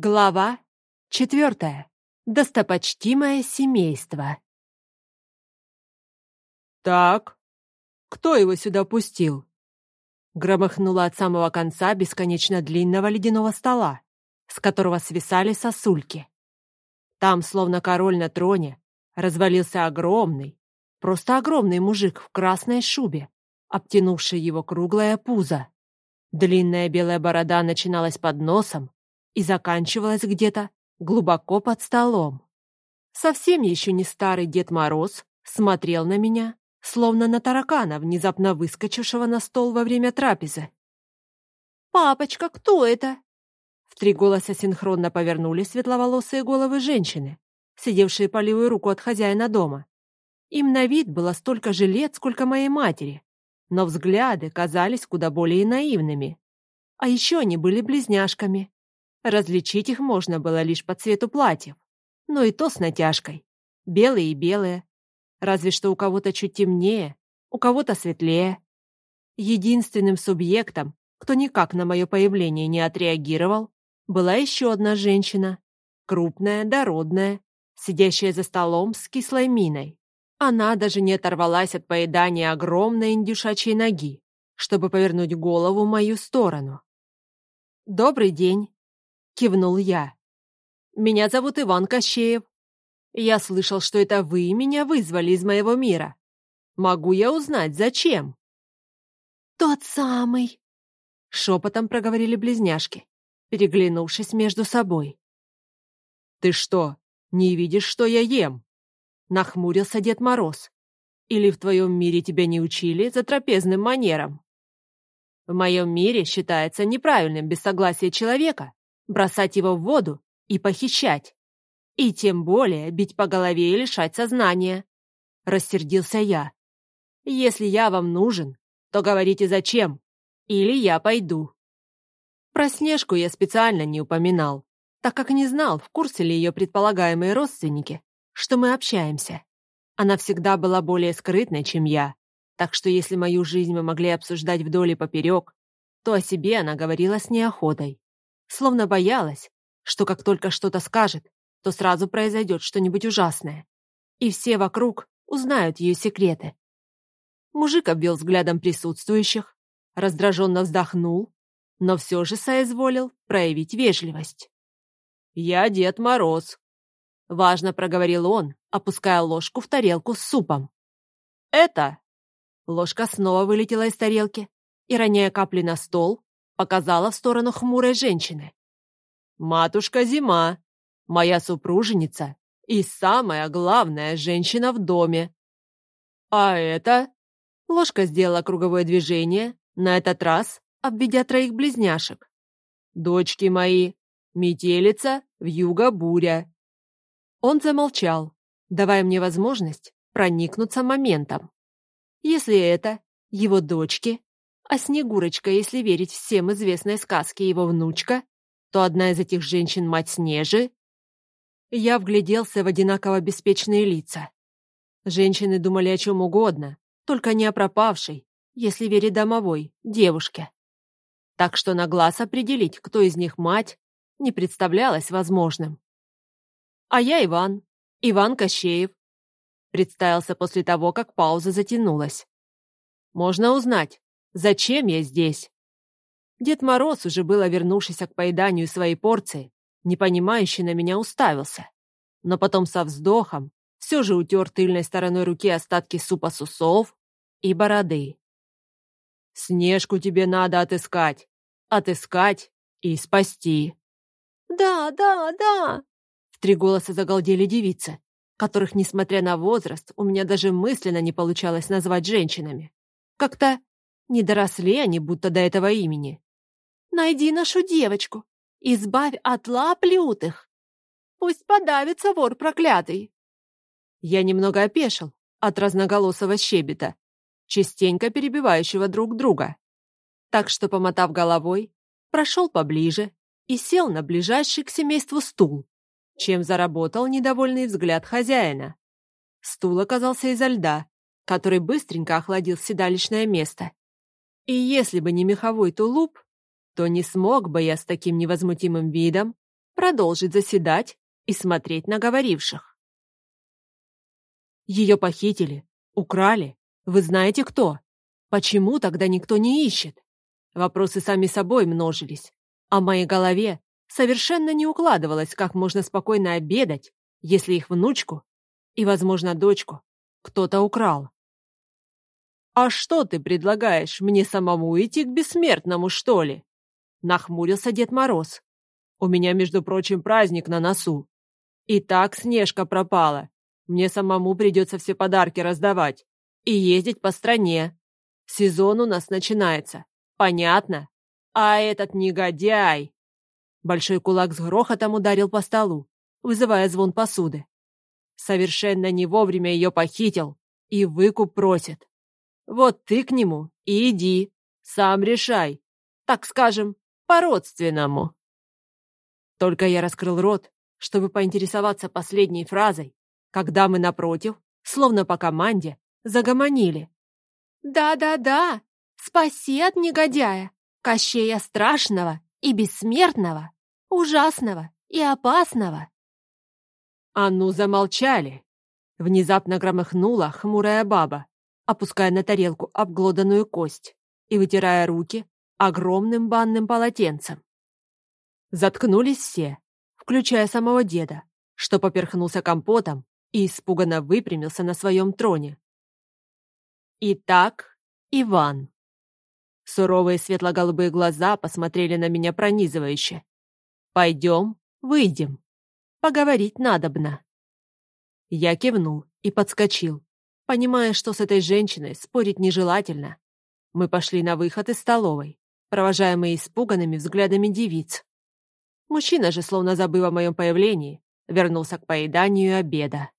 Глава четвертая. Достопочтимое семейство. «Так, кто его сюда пустил?» Громыхнуло от самого конца бесконечно длинного ледяного стола, с которого свисали сосульки. Там, словно король на троне, развалился огромный, просто огромный мужик в красной шубе, обтянувший его круглое пузо. Длинная белая борода начиналась под носом, и заканчивалась где-то глубоко под столом. Совсем еще не старый Дед Мороз смотрел на меня, словно на таракана, внезапно выскочившего на стол во время трапезы. «Папочка, кто это?» В три голоса синхронно повернулись светловолосые головы женщины, сидевшие по левую руку от хозяина дома. Им на вид было столько же лет, сколько моей матери, но взгляды казались куда более наивными. А еще они были близняшками, Различить их можно было лишь по цвету платьев, но и то с натяжкой. Белые и белые. Разве что у кого-то чуть темнее, у кого-то светлее. Единственным субъектом, кто никак на мое появление не отреагировал, была еще одна женщина. Крупная, дородная, сидящая за столом с кислой миной. Она даже не оторвалась от поедания огромной индюшачьей ноги, чтобы повернуть голову в мою сторону. «Добрый день», кивнул я. «Меня зовут Иван Кощеев. Я слышал, что это вы меня вызвали из моего мира. Могу я узнать, зачем?» «Тот самый!» — шепотом проговорили близняшки, переглянувшись между собой. «Ты что, не видишь, что я ем?» — нахмурился Дед Мороз. «Или в твоем мире тебя не учили за трапезным манером?» «В моем мире считается неправильным без согласия человека бросать его в воду и похищать. И тем более бить по голове и лишать сознания. Рассердился я. Если я вам нужен, то говорите зачем, или я пойду. Про Снежку я специально не упоминал, так как не знал, в курсе ли ее предполагаемые родственники, что мы общаемся. Она всегда была более скрытной, чем я, так что если мою жизнь мы могли обсуждать вдоль и поперек, то о себе она говорила с неохотой словно боялась, что как только что-то скажет, то сразу произойдет что-нибудь ужасное, и все вокруг узнают ее секреты. Мужик обвел взглядом присутствующих, раздраженно вздохнул, но все же соизволил проявить вежливость. «Я Дед Мороз», — важно проговорил он, опуская ложку в тарелку с супом. «Это...» Ложка снова вылетела из тарелки и, роняя капли на стол, показала в сторону хмурой женщины. «Матушка Зима, моя супруженица и самая главная женщина в доме. А это...» Ложка сделала круговое движение, на этот раз обведя троих близняшек. «Дочки мои, метелица, вьюга, буря». Он замолчал, давая мне возможность проникнуться моментом. Если это его дочки, а Снегурочка, если верить всем известной сказке его внучка, то одна из этих женщин мать Снежи. Я вгляделся в одинаково беспечные лица. Женщины думали о чем угодно, только не о пропавшей, если верить домовой, девушке. Так что на глаз определить, кто из них мать, не представлялось возможным. А я Иван, Иван Кощеев. Представился после того, как пауза затянулась. Можно узнать, Зачем я здесь? Дед Мороз, уже было вернувшись к поеданию своей порции, непонимающе на меня уставился. Но потом со вздохом все же утер тыльной стороной руки остатки супа с усов и бороды. «Снежку тебе надо отыскать, отыскать и спасти». «Да, да, да!» В три голоса загалдели девицы, которых, несмотря на возраст, у меня даже мысленно не получалось назвать женщинами. Как-то не доросли они будто до этого имени. «Найди нашу девочку, избавь от лап лютых. Пусть подавится вор проклятый». Я немного опешил от разноголосого щебета, частенько перебивающего друг друга. Так что, помотав головой, прошел поближе и сел на ближайший к семейству стул, чем заработал недовольный взгляд хозяина. Стул оказался изо льда, который быстренько охладил седалищное место и если бы не меховой тулуп, то не смог бы я с таким невозмутимым видом продолжить заседать и смотреть на говоривших. Ее похитили, украли. Вы знаете кто? Почему тогда никто не ищет? Вопросы сами собой множились, а в моей голове совершенно не укладывалось, как можно спокойно обедать, если их внучку и, возможно, дочку кто-то украл. «А что ты предлагаешь, мне самому идти к бессмертному, что ли?» Нахмурился Дед Мороз. «У меня, между прочим, праздник на носу. И так Снежка пропала. Мне самому придется все подарки раздавать и ездить по стране. Сезон у нас начинается. Понятно? А этот негодяй...» Большой кулак с грохотом ударил по столу, вызывая звон посуды. Совершенно не вовремя ее похитил и выкуп просит. Вот ты к нему и иди, сам решай, так скажем, по-родственному. Только я раскрыл рот, чтобы поинтересоваться последней фразой, когда мы напротив, словно по команде, загомонили. «Да-да-да, спаси от негодяя, Кощея страшного и бессмертного, ужасного и опасного». «А ну, замолчали!» Внезапно громыхнула хмурая баба, опуская на тарелку обглоданную кость и вытирая руки огромным банным полотенцем. Заткнулись все, включая самого деда, что поперхнулся компотом и испуганно выпрямился на своем троне. Итак, Иван. Суровые светло-голубые глаза посмотрели на меня пронизывающе. «Пойдем, выйдем. Поговорить надобно». Я кивнул и подскочил, понимая, что с этой женщиной спорить нежелательно. Мы пошли на выход из столовой, провожаемые испуганными взглядами девиц. Мужчина же, словно забыв о моем появлении, вернулся к поеданию обеда.